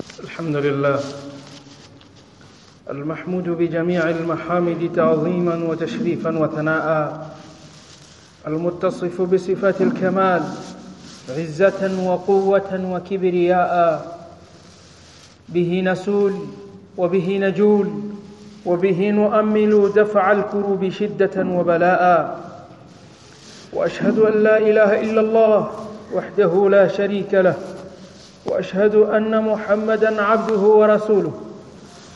الحمد لله. المحمود بجميع المحامد تعظيما وتشريفا وثناء. المتصف بصفات الكمال عزة وقوة وكبرياء. به نسول وبه نجول وبه نؤمل دفع الكروب شدة وبلاء. وأشهد أن لا إله إلا الله وحده لا شريك له. وأشهد أن محمدا عبده ورسوله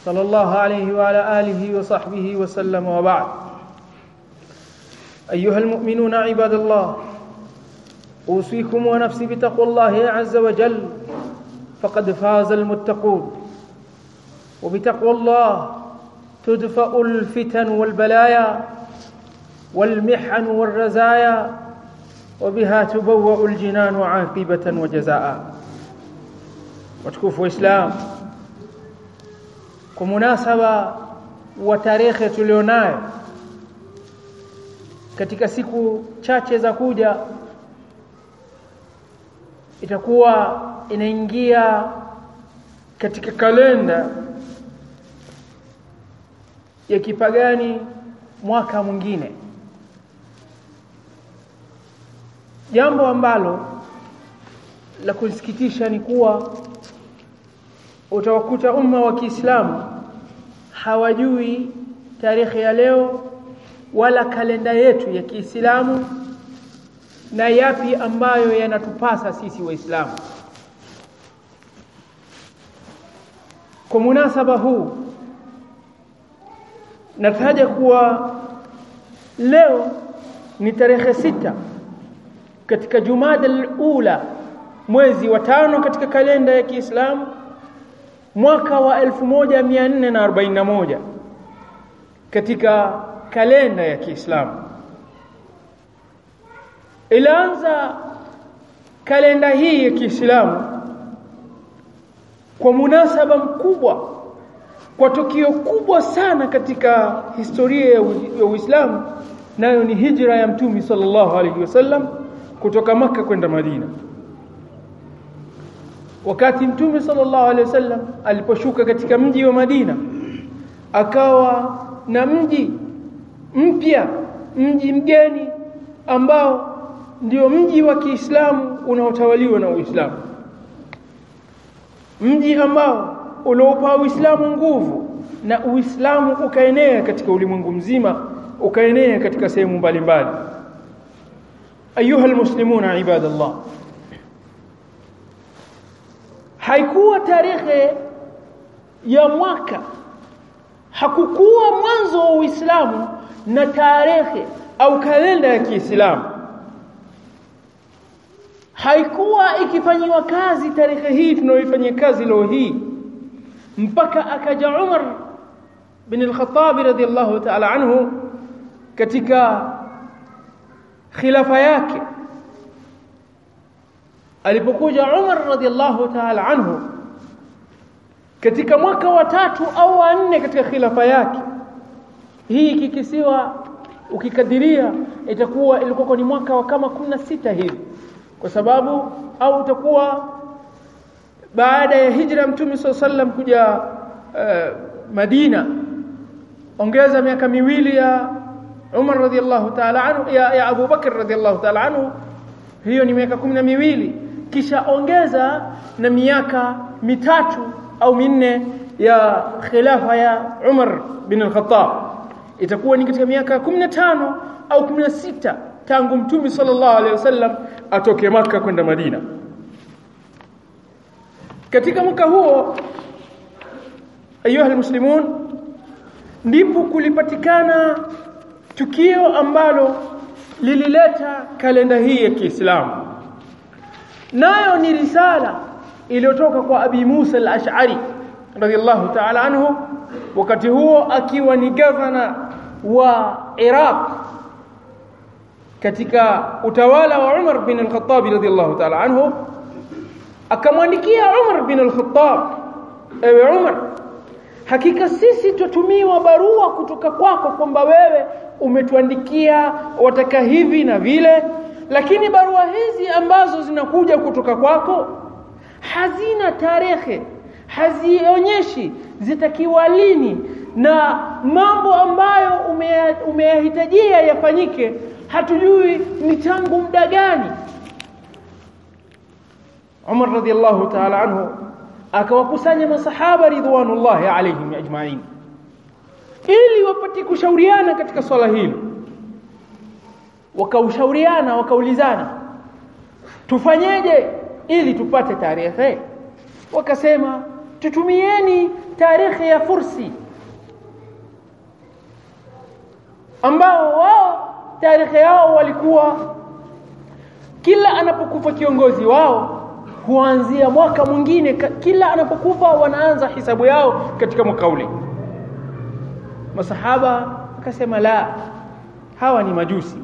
صلى الله عليه وعلى آله وصحبه وسلم وبعد. أيها المؤمنون عباد الله أوصيكم ونفسي بتقوى الله عز وجل فقد فاز المتقون. وبتقوى الله تدفأ الفتن والبلايا والمحن والرزايا وبها تبوأ الجنان عاقبة وجزاء. Watukufu wa Islam kwa munasaba wa tarehe tulionayo katika siku chache za kuja itakuwa inaingia katika kalenda ya kipagani mwaka mwingine. Jambo ambalo la kusikitisha ni kuwa utawakuta umma wa Kiislamu hawajui tarehe ya leo wala kalenda yetu ya Kiislamu na yapi ambayo yanatupasa sisi waislamu. Kwa munasaba huu nataja kuwa leo ni tarehe sita katika Jumada al-Ula mwezi wa tano katika kalenda ya Kiislamu mwaka wa 1441 katika kalenda ya Kiislamu. Ilianza kalenda hii ya Kiislamu kwa munasaba mkubwa kwa tukio kubwa sana katika historia ya Uislamu nayo ni hijra ya Mtume sallallahu alaihi wasallam kutoka maka kwenda Madina wakati mtume sallallahu alaihi wasallam aliposhuka katika mji wa Madina akawa na mji mpya mji mgeni ambao ndio mji wa Kiislamu unaotawaliwa na Uislamu. Mji ambao uliopa Uislamu nguvu na Uislamu ukaenea katika ulimwengu mzima ukaenea katika sehemu mbalimbali. Ayuha almuslimuna ibadallah haikuwa tarehe ya mwaka. Hakukuwa mwanzo wa Uislamu na tarehe au kalenda ya Kiislamu. Haikuwa ikifanyiwa kazi tarehe hii tunayoifanyia kazi leo hii. Mpaka akaja Umar bin al-Khattab radiyallahu ta'ala anhu katika khilafa yake alipokuja Umar radhiallahu ta'ala anhu katika mwaka wa tatu au wa nne katika khilafa yake hii kikisiwa ukikadiria itakuwa ilikuwa ni mwaka wa kama 16 hivi. Kwa sababu au utakuwa baada ya hijra mtume sallam kuja uh, Madina. Ongeza miaka miwili ya Umar radhiallahu ta'ala anhu ya, ya Abu Bakr radhiallahu ta'ala anhu hiyo ni miaka kumi na miwili kisha ongeza na miaka mitatu au minne ya khilafa ya Umar bin al-Khattab. Itakuwa ni katika miaka 15 au 16 tangu mtume sallallahu alaihi wasallam atoke maka kwenda Madina. Katika mwaka huo ayuha almuslimun ndipo kulipatikana tukio ambalo lilileta kalenda hii ya Kiislamu nayo ni risala iliyotoka kwa Abi Musa al-Ash'ari radiyallahu ta'ala anhu wakati huo akiwa ni gavana wa Iraq katika utawala wa Umar bin al-Khattab radiyallahu ta'ala anhu akamwandikia Umar bin al-Khattab ewe Umar hakika sisi tutumiwa barua kutoka kwako kwamba wewe umetuandikia wataka hivi na vile lakini barua hizi ambazo zinakuja kutoka kwako hazina tarehe hazionyeshi zitakiwa lini na mambo ambayo umeyahitajia yafanyike hatujui ni tangu muda gani. Umar radhiallahu ta'ala anhu akawakusanya masahaba ridwanullahi alayhim ajma'in. Ili wapate kushauriana katika swala hili wakaushauriana wakaulizana tufanyeje ili tupate tarehe? Wakasema tutumieni tarehe ya fursi ambao wao tarehe yao walikuwa kila anapokufa kiongozi wao huanzia mwaka mwingine kila anapokufa wanaanza hisabu yao katika mwaka ule. Masahaba akasema la hawa ni majusi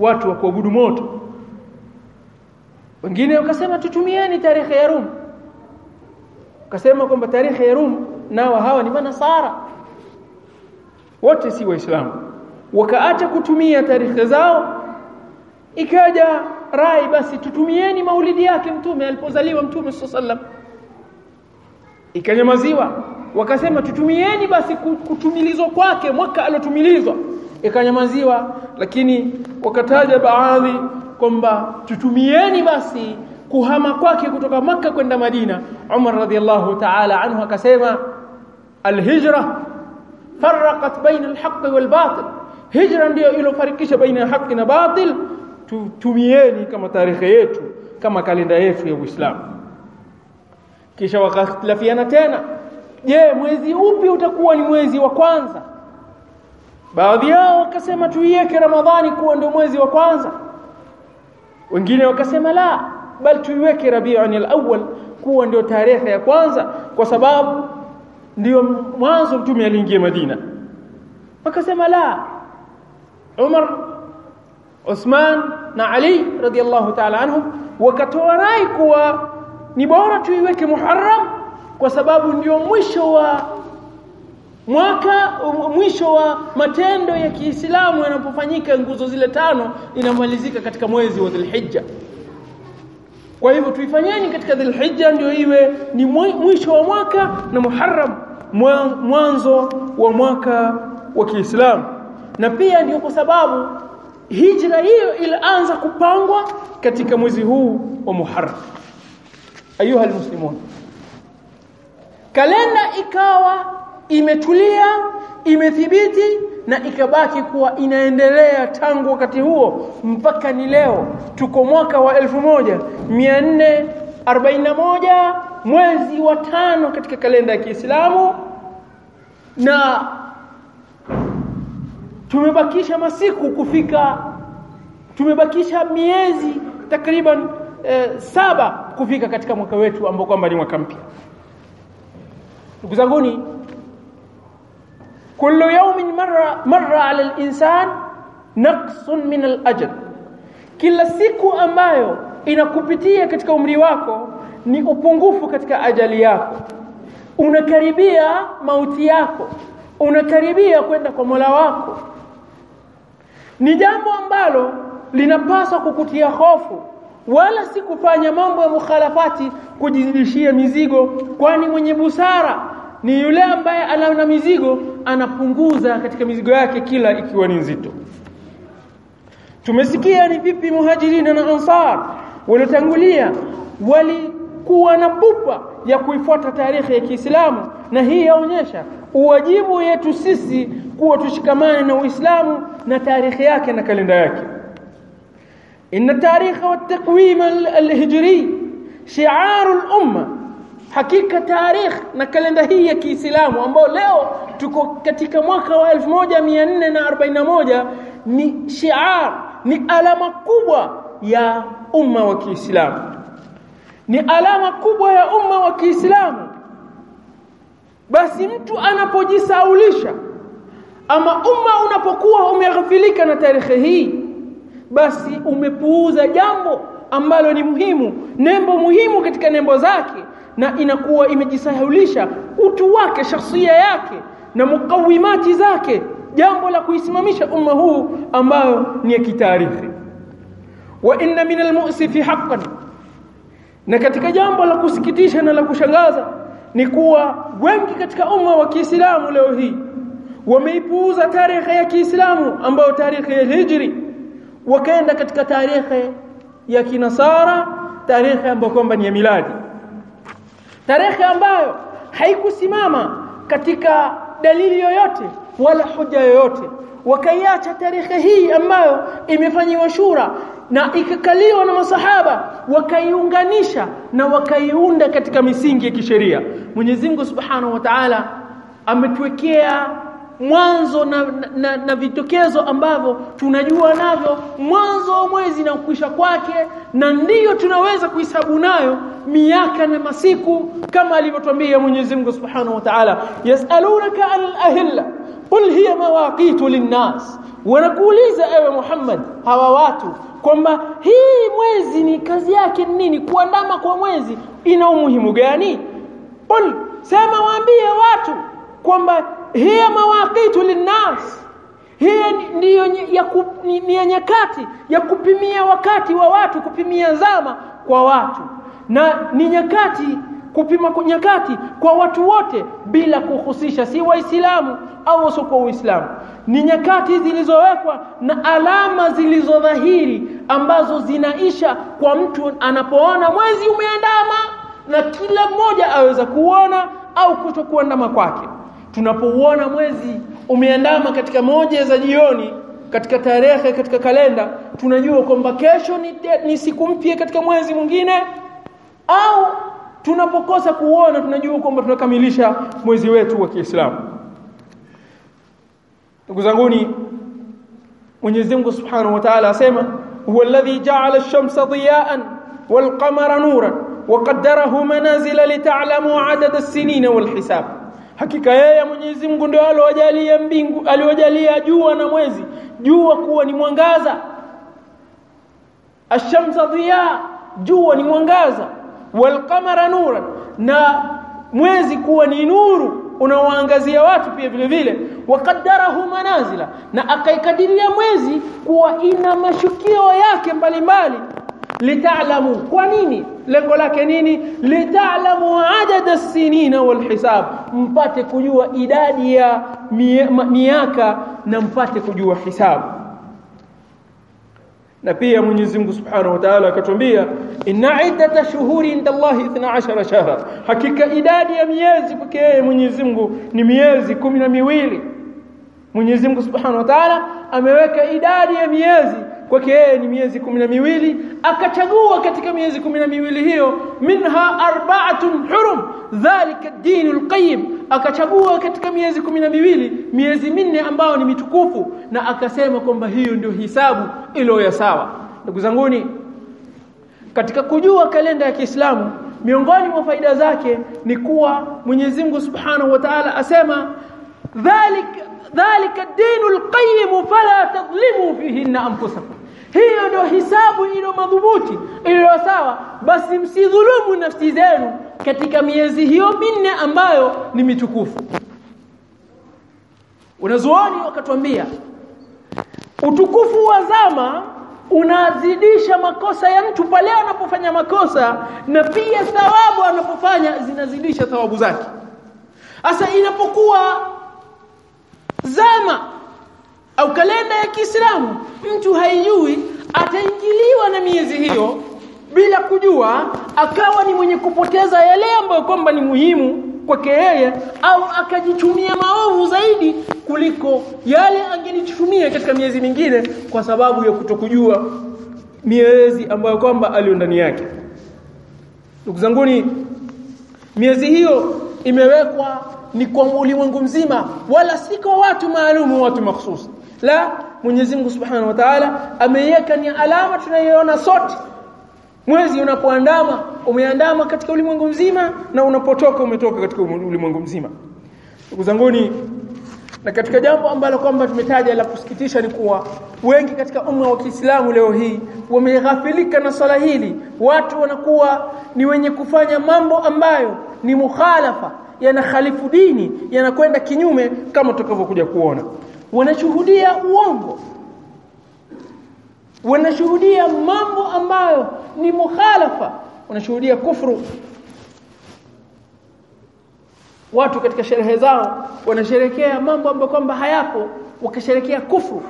watu wa kuabudu moto. Wengine wakasema tutumieni tarehe ya Rum. Wakasema kwamba tarehe ya Rum nao hawa ni manasara. Wote si waislamu. Wakaacha kutumia tarehe zao. Ikaja rai basi tutumieni maulidi yake mtume alipozaliwa mtume sallam ikanyamaziwa. Wakasema tutumieni basi kutumilizwa kwake mwaka alotumilizwa ikanyamaziwa lakini wakataja baadhi kwamba tutumieni basi kuhama kwake kutoka maka kwenda Madina. Umar radhiallahu ta'ala anhu akasema alhijra farraqat baina alhaq walbatil. Hijra ndio ilofarikisha baina haki na batil. Tutumieni kama tarehe yetu kama kalenda yetu ya Uislamu. Kisha wakakhtilafiana tena. Je mwezi upi utakuwa ni mwezi wa kwanza baadhi yao wakasema tuiweke ramadhani kuwa ndio mwezi wa kwanza. Wengine wakasema la bal tuiweke rabiuni al-awwal kuwa ndio tarehe ya kwanza kwa sababu ndio mwanzo mtume aliingia Madina. Wakasema la Umar Uthman na Ali radhiallahu ta'ala anhum wakatoa rai kuwa ni bora tuiweke Muharram kwa sababu ndio mwisho wa mwaka mwisho wa matendo ya Kiislamu yanapofanyika nguzo zile tano inamalizika katika mwezi wa Dhulhijja. Kwa hivyo tuifanyeni katika Dhulhijja ndio iwe ni mwisho wa mwaka na Muharram mwanzo wa mwaka wa Kiislamu. Na pia ndio kwa sababu hijra hiyo ilianza kupangwa katika mwezi huu wa Muharram. Ayuha almuslimun. Kalenda ikawa imetulia imethibiti na ikabaki kuwa inaendelea tangu wakati huo mpaka ni leo. Tuko mwaka wa 1441 mwezi wa tano katika kalenda ya Kiislamu. Na tumebakisha masiku kufika tumebakisha miezi takriban eh, saba kufika katika mwaka wetu ambao kwamba ni mwaka mpya. Ndugu zanguni kullu yawmin marra marra ala al-insan naqsun min al-ajr kila siku ambayo inakupitia katika umri wako ni upungufu katika ajali yako unakaribia mauti yako unakaribia kwenda kwa Mola wako ni jambo ambalo linapaswa kukutia hofu wala si kufanya mambo ya mukhalafati kujizidishia mizigo kwani mwenye busara ni yule ambaye ana mizigo anapunguza katika mizigo yake kila ikiwa ni nzito. Tumesikia ni vipi muhajirina na ansar waliotangulia walikuwa na pupa ya kuifuata tarehe ya Kiislamu na hii yaonyesha uwajibu yetu sisi kuwa tushikamane na Uislamu na tarehe yake na kalenda yake. Inna tarikha wa taqwim al-hijri shi'ar al-umma hakika tarikh na kalenda hii ya Kiislamu ambao leo tuko katika mwaka wa 1441 ni shi'ar ni alama kubwa ya umma wa Kiislamu. Ni alama kubwa ya umma wa Kiislamu. Basi mtu anapojisaulisha ama umma unapokuwa umeghafilika na tarehe hii basi umepuuza jambo ambalo ni muhimu nembo muhimu katika nembo zake na inakuwa imejisahulisha utu wake shakhsia yake na mukawimati zake jambo la kuisimamisha umma huu ambayo ni ya kitarikhi wa inna min almu'sifi haqqan na katika jambo la kusikitisha na la kushangaza ni kuwa wengi katika umma wa Kiislamu leo hii wameipuuza tarehe ya Kiislamu ambayo tarehe ya Hijri. Wakaenda katika tarehe ya Kinasara tarehe ambayo kwamba ni ya miladi tarehe ambayo haikusimama katika dalili yoyote wala hoja yoyote. Wakaiacha tarehe hii ambayo imefanyiwa shura na ikakaliwa na masahaba wakaiunganisha na wakaiunda katika misingi ya kisheria. Mwenyezi Mungu Subhanahu wa Ta'ala ametuwekea mwanzo na, na, na vitokezo ambavyo tunajua navyo mwanzo wa mwezi na kukwisha kwake na ndiyo tunaweza kuhesabu nayo miaka na masiku kama alivyotwambia Mwenyezi Mungu Subhanahu wa Ta'ala yasalunaka al ahilla qul hiya mawaqitu linnas. Wanakuuliza ewe Muhammad hawa watu kwamba hii mwezi ni kazi yake nini? Kuandama kwa mwezi ina umuhimu gani? Qul sema waambie watu kwamba hiya mawaqitu linnas. Hiya ndiyo ya ku, ni, ni ya nyakati ya kupimia wakati wa watu kupimia zama kwa watu. Na ni nyakati kupima nyakati kwa watu wote bila kuhusisha si waislamu au wasiokuwa waislamu ni nyakati zilizowekwa na alama zilizodhahiri ambazo zinaisha kwa mtu anapoona mwezi umeandama na kila mmoja aweza kuona au kutokuandama kwake tunapouona mwezi umeandama katika moja za jioni katika tarehe katika kalenda tunajua kwamba kesho ni, ni siku mpya katika mwezi mwingine au tunapokosa kuona tunajua kwamba tunakamilisha mwezi wetu wa Kiislamu. Ndugu zanguni Mwenyezi Mungu Subhanahu wa Ta'ala asema huwa alladhi ja'ala ash-shamsa diya'an wal qamara nuran wa qaddarahu manazila lita'lamu 'adada as-sinina wal hisab hakika yeye Mwenyezi Mungu ndio aliyojalia mbingu aliyojalia jua na mwezi. Jua kuwa ni mwangaza. Ash-shamsa jua ni mwangaza. Wal qamara nuran na mwezi kuwa ni nuru unaoangazia watu pia vile vile. Waqaddarahu manazila na akaikadiria mwezi kuwa ina mashukio yake mbalimbali litaalamu kwa nini? Lengo lake nini? Litaalamu adada sinina wal hisab mpate kujua idadi ya miaka na mpate kujua hisabu na pia Mwenyezi Mungu Subhanahu wa Ta'ala akatuambia inna iddata shuhuri inda Allah 12 shahra. Hakika idadi ya miezi pekee Mwenyezi Mungu ni miezi kumi na miwili. Mwenyezi Mungu Subhanahu wa Ta'ala ameweka idadi ya miezi kwake yeye ni miezi kumi na miwili akachagua katika miezi kumi na miwili hiyo minha arba'atun hurum dhalika ad-dinul qayyim akachagua katika miezi kumi na miwili miezi minne ambayo ni mitukufu na akasema kwamba hiyo ndio hisabu ilo ya sawa. Ndugu zanguni katika kujua kalenda ya Kiislamu miongoni mwa faida zake ni kuwa Mwenyezi Mungu Subhanahu wa Ta'ala asema dhalika dhalika ad-dinul qayyim fala tadhlimu fihi anfusakum hiyo ndio hisabu ilo madhubuti iliyo sawa. Basi msidhulumu nafsi zenu katika miezi hiyo minne ambayo ni mitukufu. Unazuoni wakatuambia utukufu wa zama unazidisha makosa ya mtu pale anapofanya makosa na pia thawabu anapofanya zinazidisha thawabu zake. Hasa inapokuwa zama au kalenda ya Kiislamu mtu haijui ataingiliwa na miezi hiyo bila kujua akawa ni mwenye kupoteza yale ambayo kwamba ni muhimu kwake yeye au akajitumia maovu zaidi kuliko yale angenitumia katika miezi mingine kwa sababu ya kutokujua miezi ambayo kwamba aliyo ndani yake. Ndugu zanguni miezi hiyo imewekwa ni kwa ulimwengu mzima wala si kwa watu maalumu watu mahsusi la Mwenyezi Mungu Subhanahu wa Ta'ala ameiweka ni alama tunayoona sote. Mwezi unapoandama umeandama katika ulimwengu mzima na unapotoka umetoka katika ulimwengu mzima. Ndugu zanguni na katika jambo ambalo kwamba tumetaja la kusikitisha ni kuwa wengi katika umma wa Kiislamu leo hii wameghafilika na swala hili. Watu wanakuwa ni wenye kufanya mambo ambayo ni mukhalafa yanakhalifu dini yanakwenda kinyume kama tutakavyokuja kuona. Wanashuhudia uongo. Wanashuhudia mambo ambayo ni mukhalafa. Wanashuhudia kufru. Watu katika sherehe zao wanasherekea mambo ambayo kwamba hayapo wakisherekea kufru.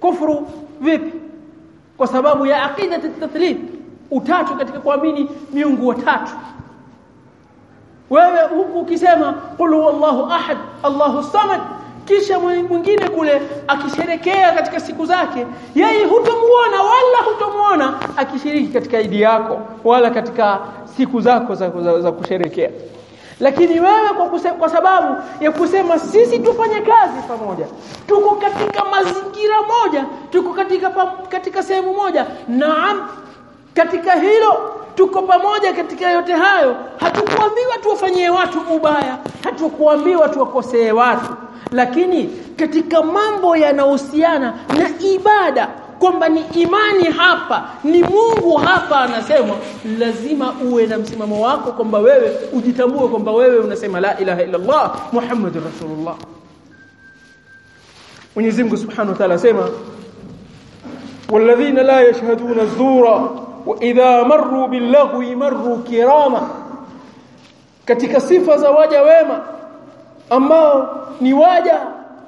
Kufru vipi? Kwa sababu ya aqidatu at-tathlith utatu katika kuamini miungu watatu wewe huku ukisema qul huwallahu ahad Allahu samad. Kisha mwingine kule akisherekea katika siku zake yeye hutomuona wala hutomuona akishiriki katika idi yako wala katika siku zako za, za, za kusherekea. Lakini wewe kwa, kuse, kwa sababu ya kusema sisi tufanye kazi pamoja tuko katika mazingira moja tuko katika katika sehemu moja naam katika hilo tuko pamoja katika yote hayo hatukuambiwa tuwafanyie watu ubaya hatukuambiwa tuwakosee watu lakini katika mambo yanahusiana na ibada kwamba ni imani hapa ni Mungu hapa anasema lazima uwe na msimamo wako kwamba wewe ujitambue kwamba wewe unasema la ilaha illa Allah Muhammadur Rasulullah Mwenyezi Mungu Subhanahu wa Ta'ala asema والذين لا يشهدون الزور wa idha marru billaghwi marru kirama. Katika sifa za waja wema ambao ni waja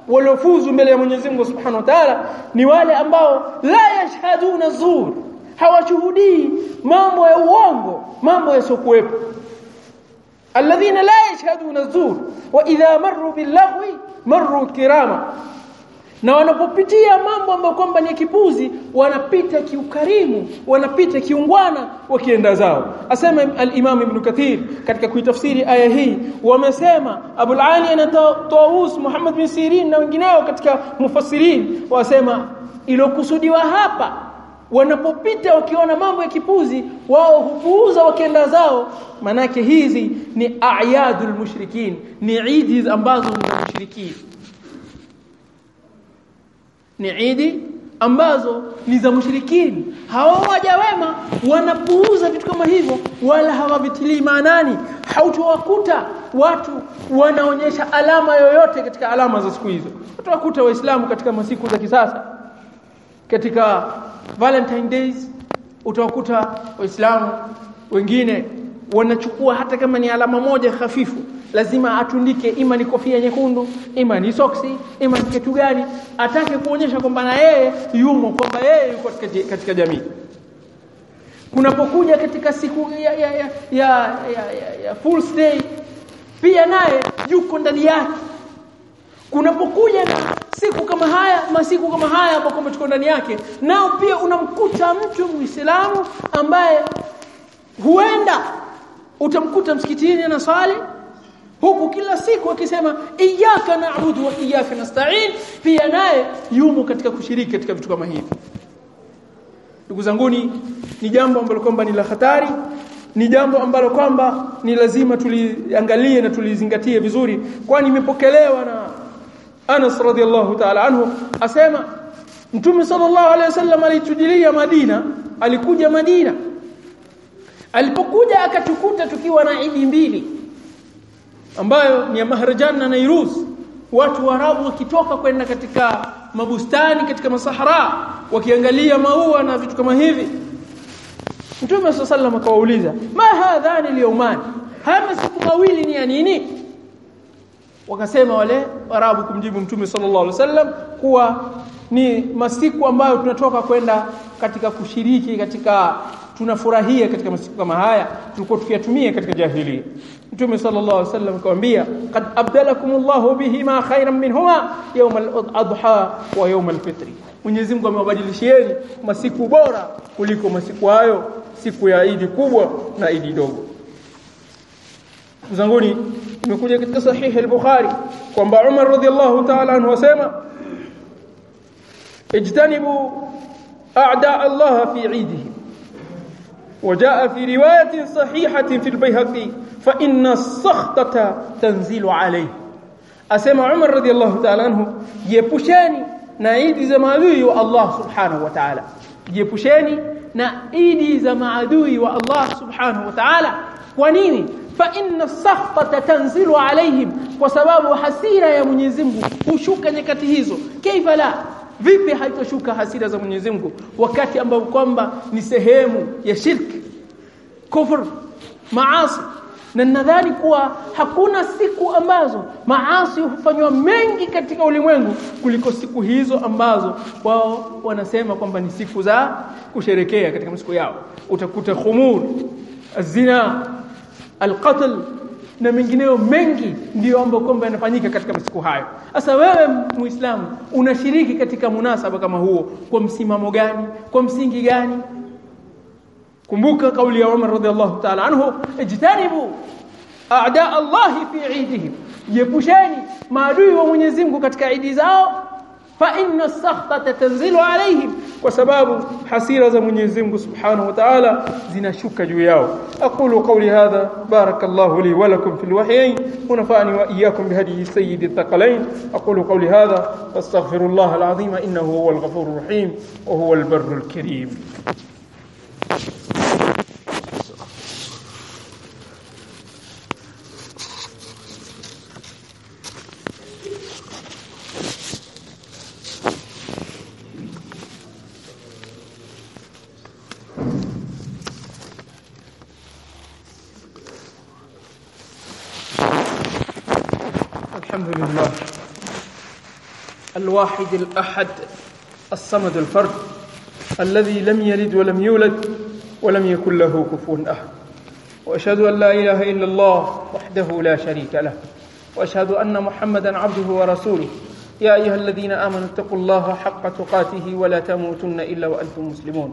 waliofuzu mbele ya Mwenyezi Mungu Subhanahu wa Ta'ala ni wale ambao la yashhaduna zur hawashuhudii mambo ya uongo mambo yasiokuwepo alladhina la yashhaduna zur wa idha marru billaghwi marru kirama na wanapopitia mambo ambayo kwamba ni kipuzi wanapita kiukarimu wanapita kiungwana wakienda zao. Asema al-Imam Ibn Kathir katika kuitafsiri aya hii wamesema Abu al-Ali na Tawus Muhammad bin Sirin na wengineo katika mufassirin. Wasema ilokusudiwa hapa wanapopita wakiona mambo ya kipuzi wao hupuuza wakienda zao. Manake hizi ni a'yadul mushrikin ni idi ambazo ni za mushrikini ni idi ambazo ni za mushrikini hao waja wema wanapuuza vitu kama hivyo wala hawavitilii maanani. Hautowakuta watu wanaonyesha alama yoyote katika alama za siku hizo. Utawakuta waislamu katika masiku za kisasa. Katika valentine days utawakuta waislamu wengine wanachukua hata kama ni alama moja hafifu lazima atundike ima ni kofia nyekundu ima ni soksi ima ni kitu gani. Atake kuonyesha kwamba na yeye yumo kwamba yeye yuko katika, katika jamii. Kunapokuja katika siku ya, ya, ya, ya, ya, ya, ya full day pia naye yuko ndani yake. Kunapokuja na siku kama haya masiku kama haya ambapo tuko ndani yake nao pia unamkuta mtu muislamu ambaye huenda utamkuta msikitini na swali huku kila siku akisema iyyaka na'budu wa iyyaka nasta'in pia naye yumo katika kushiriki katika vitu kama hivi. Ndugu zanguni ni jambo ambalo kwamba ni la hatari ni jambo ambalo kwamba ni lazima tuliangalie na tulizingatie vizuri kwani imepokelewa na Anas radhiallahu ta'ala anhu. Asema Mtume sallallahu alaihi wasallam alitujilia Madina alikuja Madina. Alipokuja akatukuta tukiwa na idi mbili ambayo ni ya Maharajan na Nairuz. Watu wa rabu wakitoka kwenda katika mabustani katika masahara wakiangalia maua na vitu kama hivi. Mtume sallallahu akawauliza ma hadhani liyumani haya masiku mawili ni ya nini? Wakasema wale arabu kumjibu Mtume sallallahu alaihi wasallam kuwa ni masiku ambayo tunatoka kwenda katika kushiriki katika tunafurahia katika masiku kama haya tulikuwa tukiyatumia katika jahili. Mtume sallallahu alaihi wasallam akamwambia qad abdalakumullahu bihima khairan minhuma yawm al-adha wa yawm al-fitr Mwenyezi Mungu amewabadilishieni masiku bora kuliko masiku hayo siku ya Idi kubwa na Idi dogo Mzanguni imekuja katika sahihi al-Bukhari kwamba Umar radhiallahu ta'ala anhu wasema ijtanibu a'da Allah fi 'idihim وجاء في رواية صحيحة في البيهقي فإن السخطة تنزل عليه أسمع عمر رضي الله تعالى عنه يبشاني نعيد زمادوي والله سبحانه وتعالى يبشاني نعيد زمادوي والله سبحانه وتعالى ونيني فإن السخطة تنزل عليهم وسبب حسيرة يا Mwenyezi Mungu hushuka nyakati hizo kaifa la vipi haitoshuka hasira za Mwenyezi Mungu wakati ambao kwamba ni sehemu ya shirki kufur maasi? Na nadhani kuwa hakuna siku ambazo maasi hufanywa mengi katika ulimwengu kuliko siku hizo ambazo wao wanasema kwamba ni siku za kusherekea katika siku yao. Utakuta khumur zina alqatl na mengineo mengi ndiyo ambayo kwamba yanafanyika katika masiku hayo. Sasa wewe muislamu unashiriki katika munasaba kama huo kwa msimamo gani? Kwa msingi gani? Kumbuka kauli ya Umar radhiallahu ta'ala anhu ijtanibu a'da Allah fi 'idihim. Yepusheni maadui wa Mwenyezi Mungu katika idi zao fa inna as-sakhtata tanzilu alayhim kwa sababu hasira za Mwenyezi Mungu Subhanahu wa Ta'ala zinashuka juu yao aqulu qawli hadha barakallahu li wa lakum fil wahyayn wa nafa'ani wa iyyakum bihadi sayyidi thaqalain aqulu qawli hadha fastaghfirullah al-'azim innahu huwal ghafurur rahim wa huwal الواحد الأحد الصمد الفرد الذي لم يلد ولم يولد ولم يكن له كفوا أحد. وأشهد أن لا إله إلا الله وحده لا شريك له. وأشهد أن محمدا عبده ورسوله. يا أيها الذين آمنوا اتقوا الله حق تقاته ولا تموتن إلا وأنتم مسلمون.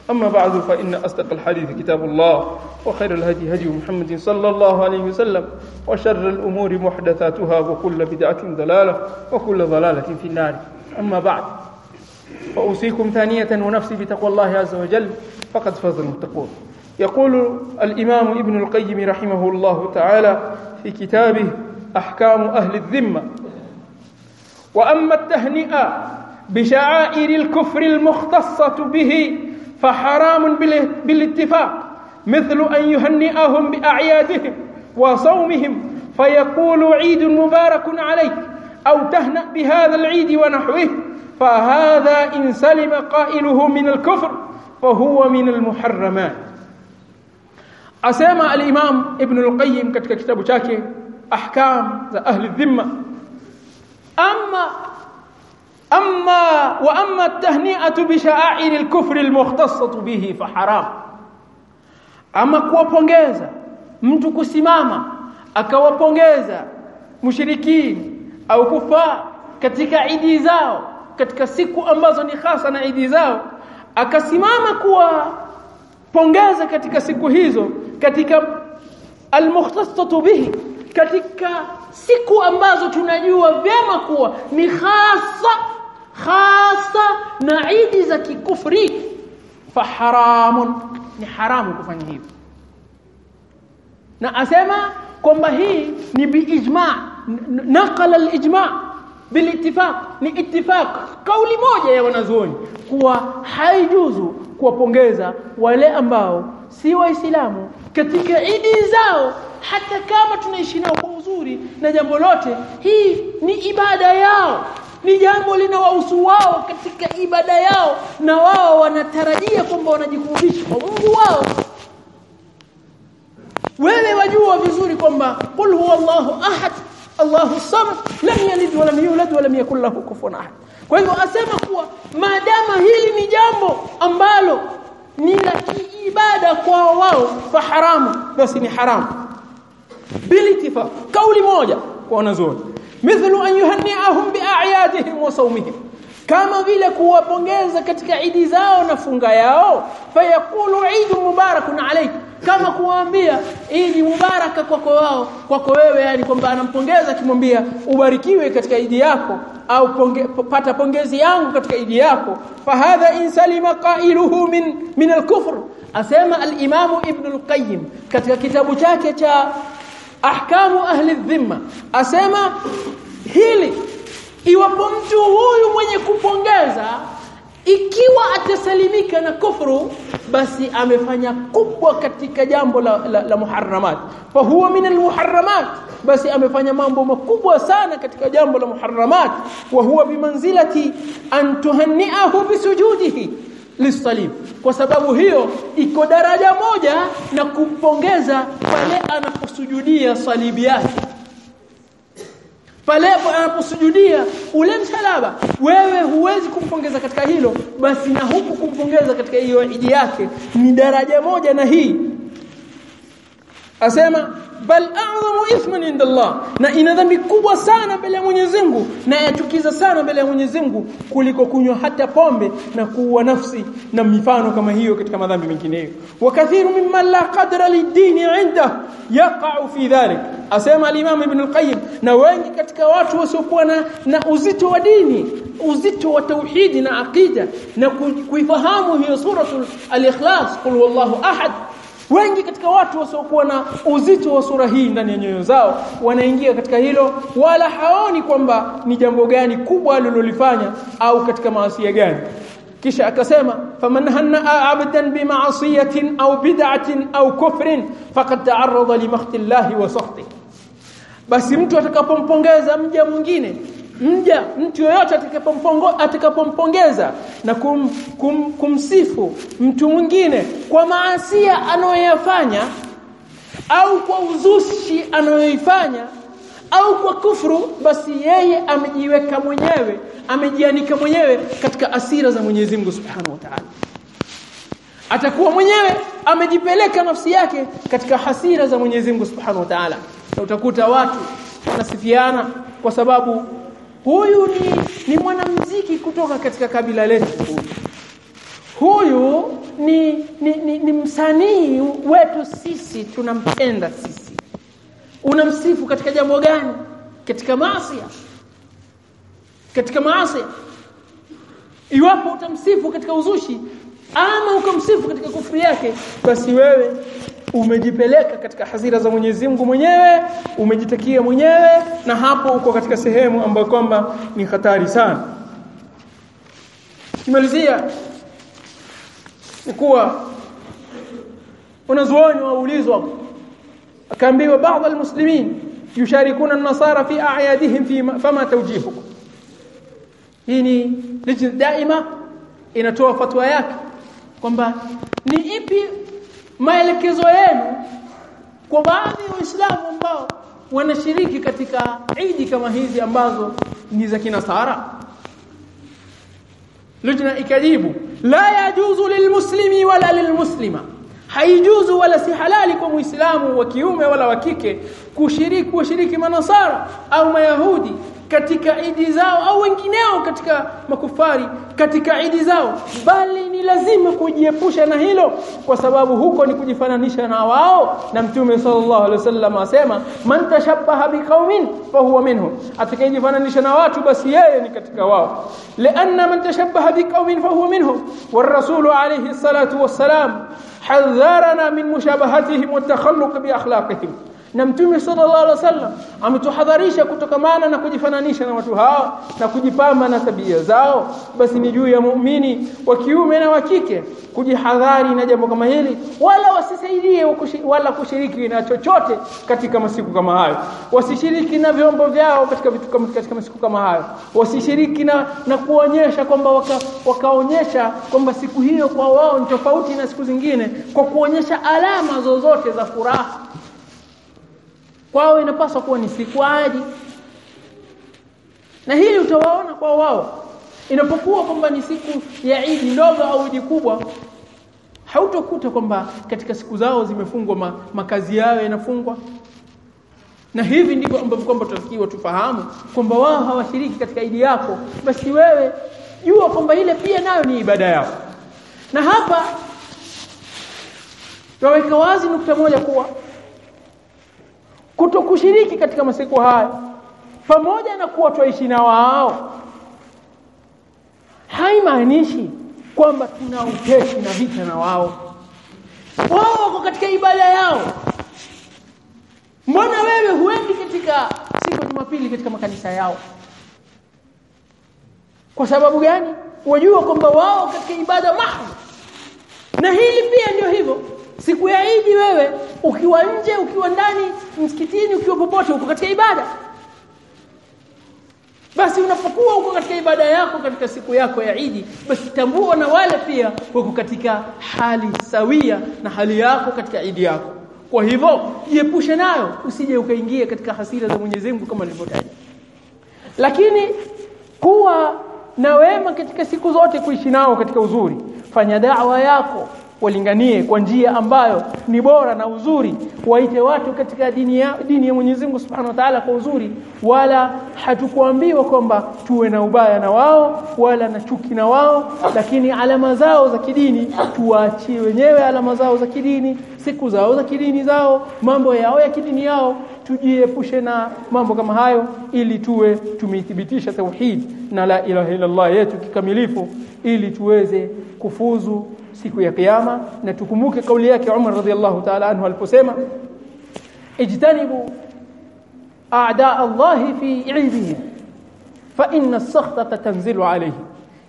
أما بعد فإن أصدق الحديث كتاب الله وخير الهدي هدي محمد صلى الله عليه وسلم وشر الأمور محدثاتها وكل بدعة ضلالة وكل ضلالة في النار. أما بعد فأوصيكم ثانية ونفسي بتقوى الله عز وجل فقد فاز المتقون. يقول الإمام ابن القيم رحمه الله تعالى في كتابه أحكام أهل الذمة وأما التهنئة بشعائر الكفر المختصة به فحرام بالاتفاق. مثل أن يهنئهم بأعيادهم وصومهم فيقول عيد مبارك عليك أو تهنأ بهذا العيد ونحوه فهذا إن سلم قائله من الكفر فهو من المحرمات. أسمى الإمام ابن القيم كتك كتاب شاكي أحكام أهل الذمة. أما أما وأما التهنئة بشعائر الكفر المختصة به فحرام أما kuwapongeza mtu kusimama akawapongeza mushrikini au kufaa katika idi zao katika siku ambazo ni hasa na idi zao akasimama kuwa pongeza katika siku hizo katika almukhtasatu bihi katika siku ambazo tunajua vyema kuwa ni hasa hasa na idi za kikufri. Faharamun ni haramu kufanya hivyo. Na asema kwamba hii ni biijma naqala alijma. Bilittifaq ni ittifaq. Kauli moja ya wanazuoni. Kuwa haijuzu kuwapongeza wale ambao si waislamu katika idi zao. Hata kama tunaishi nao kwa uzuri na jambo lote hii ni ibada yao ni jambo linawahusu wao katika ibada yao na wao wanatarajia kwamba wanajikurubisha kwa Mungu wao. Wewe wajua vizuri kwamba qul huwallahu ahad Allahu samad lam yalid wa lam yulad wa lam yakul lahu kufuwan ahad. Kwa hivyo asema kuwa maadama hili ni jambo ambalo ni la kiibada kwa wao fa haramu basi ni haramu. Bilitifaq kauli moja kwa wanazuoni mithlu an yuhanni'ahum bi'a'yadihim wa sawmihim. Kama vile kuwapongeza katika idi zao na funga yao fayaqulu eid mubarakun alayk. Kama kuwaambia idi mubaraka kwako wao kwako wewe yani kwamba anampongeza akimwambia ubarikiwe katika idi yako au ponge, pata pongezi yangu katika idi yako. Fahadha in salima qailuhu min min al-kufr. Asema al-imamu ibn al-qayyim katika kitabu chake cha ahkamu ahli dhimma. Asema hili iwapo mtu huyu mwenye kupongeza ikiwa atasalimika na kufru basi amefanya kubwa katika jambo la, la, la muharramat. Fa huwa min almuharramat. Basi amefanya mambo makubwa sana katika jambo la muharramat. Wa huwa bimanzilati an tuhanniahu bisujudihi lisalim kwa sababu hiyo iko daraja moja na kumpongeza pale anaposujudia salibi yake. Pale anaposujudia ule msalaba wewe huwezi kumpongeza katika hilo basi na huku kumpongeza katika hiyo idi yake ni daraja moja na hii asema bal a'zamu ithman inda Allah na ina dhambi kubwa sana mbele ya Mwenyezi Mungu na yachukiza sana mbele ya Mwenyezi Mungu kuliko kunywa hata pombe na kuua nafsi na mifano kama hiyo katika madhambi mengineyo. Wa kathiru mimma la qadra lidini inda yaqa'u fi dhalik. Asema al-Imam Ibn al-Qayyim na wengi katika watu wasiokuwa na, na uzito wa dini uzito wa tauhidi na aqida na kuifahamu hiyo suratul al-ikhlas qul wallahu ahad wengi katika watu wasiokuwa na uzito wa sura hii ndani ya nyoyo zao wanaingia katika hilo wala haoni kwamba ni jambo gani kubwa alilolifanya au katika maasi gani. Kisha akasema faman hanna abdan bima'siyatin au bid'atin au kufrin faqad ta'arrada li makhtillahi wa sakhti. Basi mtu atakapompongeza mja mwingine mja mtu yoyote atakapompongeza na kum, kum, kumsifu mtu mwingine kwa maasia anayoyafanya au kwa uzushi anayoifanya au kwa kufuru basi yeye amejiweka mwenyewe amejianika mwenyewe katika asira za Mwenyezi Mungu Subhanahu wa Ta'ala. Atakuwa mwenyewe amejipeleka nafsi yake katika hasira za Mwenyezi Mungu Subhanahu wa Ta'ala. Na utakuta watu wanasifiana kwa sababu huyu ni, ni mwanamuziki kutoka katika kabila letu. Huyu ni, ni, ni, ni msanii wetu sisi tunampenda sisi. Unamsifu katika jambo gani? Katika maasi. Katika maasi. Iwapo utamsifu katika uzushi ama ukamsifu katika kufuri yake basi wewe umejipeleka katika hasira za Mwenyezi Mungu mwenyewe umejitakia mwenyewe na hapo uko katika sehemu ambayo kwamba ni hatari sana. Kimalizia ni kuwa wanazuoni waulizwa akaambiwa baadhi almuslimin yusharikuna an-nasara fi a'yadihim fi fama tawjihuk hii ni daima inatoa fatwa yake kwamba ni ipi maelekezo yenu kwa baadhi ya waislamu ambao wanashiriki katika idi kama hizi ambazo ni za kinasara. Lujna ikajibu la yajuzu lilmuslimi wala lilmuslima. Haijuzu wala si halali kwa muislamu wa kiume wala wa kike kushiriki washiriki manasara au mayahudi katika idi zao au wengineo katika makufari katika idi zao bali ni lazima kujiepusha na hilo kwa sababu huko ni kujifananisha na wao na mtume sallallahu alaihi wasallam asema man tashabbaha biqaumin fahuwa minhum atakayejifananisha na watu basi yeye ni katika wao lianna man tashabbaha biqaumin fahuwa minhum والرسول عليه الصلاه والسلام حذرنا من مشابهتهم والتخلق باخلاقهم na mtume sallallahu alaihi wasallam ametuhadharisha kutokamana na kujifananisha na watu hao na kujipamba na tabia zao. Basi ni juu ya muumini wa kiume na wa kike kujihadhari na jambo kama hili wala wasisaidie wala kushiriki na chochote katika masiku kama hayo. Wasishiriki na vyombo vyao katika vitu kama katika masiku kama hayo. Wasishiriki na, na kuonyesha kwamba waka, wakaonyesha kwamba siku hiyo kwa wao ni tofauti na siku zingine kwa kuonyesha alama zozote za furaha kwao inapaswa kuwa ni siku aje na hili utawaona kwa wao. Inapokuwa kwamba ni siku ya Eid ndogo au Eid kubwa hautokuta kwamba katika siku zao zimefungwa ma, makazi yao yanafungwa. Na hivi ndivyo ambavyo kwamba tutakiwa tufahamu kwamba wao hawashiriki katika idi yako. Basi wewe jua kwamba ile pia nayo ni ibada yao na hapa tuweka wazi nukta moja kuwa kutokushiriki katika masiku haya. Pamoja na kuwa twaishi na wao haimaanishi kwamba tuna uteshi na vita na wao. Wao wako katika ibada yao. Mbona wewe huendi katika siku ya Jumapili katika makanisa yao? Kwa sababu gani? Wajua kwamba wao katika ibada mahdu na hili pia ndio hivyo siku ya Idi wewe ukiwa nje ukiwa ndani msikitini ukiwa popote uko katika ibada. Basi unapokuwa uko katika ibada yako katika siku yako ya Idi basi tambua na wale pia wako katika hali sawia na hali yako katika Idi yako. Kwa hivyo jiepushe nayo usije ukaingia katika hasira za Mwenyezi Mungu kama nilivyotaja lakini kuwa na wema katika siku zote kuishi nao katika uzuri. Fanya da'wa yako walinganie kwa njia ambayo ni bora na uzuri. Waite watu katika dini ya dini ya Mwenyezi Mungu Subhanahu wa Ta'ala kwa uzuri. Wala hatukuambiwa kwamba tuwe na ubaya na wao wala na chuki na wao lakini alama zao za kidini tuwaachie wenyewe alama zao za kidini siku zao za kidini zao mambo yao ya kidini yao tujiepushe na mambo kama hayo ili tuwe tumeithibitisha tauhid na la ilaha illa Allah yetu kikamilifu ili tuweze kufuzu siku ya kiyama. Na tukumbuke kauli yake Umar radhiallahu ta'ala anhu aliposema ijtanibu a'da Allah fi 'idihim fa inna as-sakhtata tanzilu alayhi.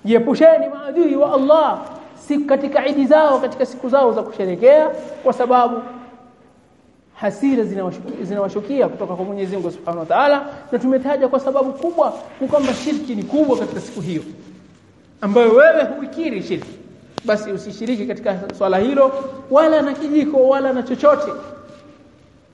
Jiepusheni maadui wa Allah siku katika idi zao katika siku zao za kusherekea kwa sababu hasira zinawashukia zinawashukia kutoka kwa Mwenyezi Mungu Subhanahu wa Ta'ala. Na tumetaja kwa sababu kubwa ni kwamba shirki ni kubwa katika siku hiyo ambayo wewe huikiri shirki basi usishiriki katika swala hilo wala na kijiko wala na chochote.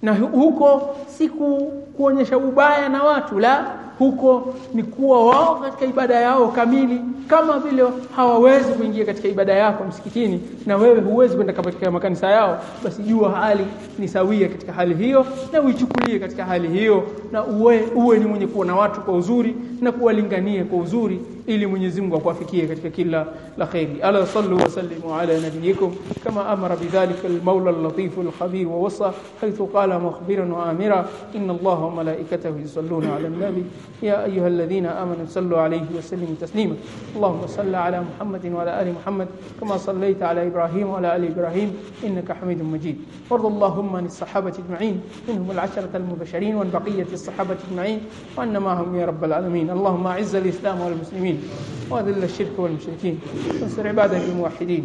Na huko siku kuonyesha ubaya na watu la huko ni kuwa wao katika ibada yao kamili kama vile hawawezi kuingia katika ibada yako msikitini na wewe huwezi kwenda katika makanisa yao basi jua hali ni sawia katika hali hiyo na uichukulie katika hali hiyo na uwe, uwe ni mwenye kuwa na watu kwa uzuri na kuwalingania kwa uzuri ili Mwenyezi Mungu akuafikie katika kila la khairi ala sallu wa sallimu ala nabiyikum kama amara bidhalika al-maula al-latif al-khabir wa wasa haythu qala mukhbiran wa amira inna Allaha wa malaikatahu yusalluna ala an-nabi ya ayyuhalladhina amanu sallu alayhi wa sallimu taslima اللهم صل على محمد وعلى ال محمد كما صليت على إبراهيم وعلى ال إبراهيم انك حميد مجيد وارض اللهم عن الصحابه اجمعين منهم العشره المبشرين وعن بقيه الصحابه اجمعين وان معهم يا رب العالمين اللهم اعز الاسلام والمسلمين واذل الشرك والمشركين. وانصر عبادك الموحدين.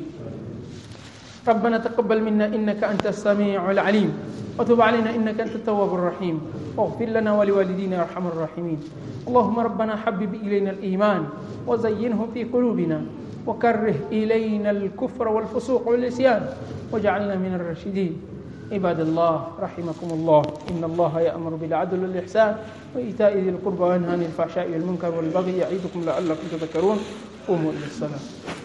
ربنا تقبل منا إنك أنت السميع العليم. وتب علينا إنك أنت التواب الرحيم. واغفر لنا ولوالدينا يا أرحم الراحمين. اللهم ربنا حبب إلينا الإيمان وزينه في قلوبنا وكره إلينا الكفر والفسوق والعصيان واجعلنا من الراشدين. عباد الله رحمكم الله. إن الله يأمر بالعدل والإحسان وإيتاء ذي القربى وينهى عن الفحشاء والمنكر والبغي يعظكم لعلكم تذكرون. قوموا إلى الصلاة.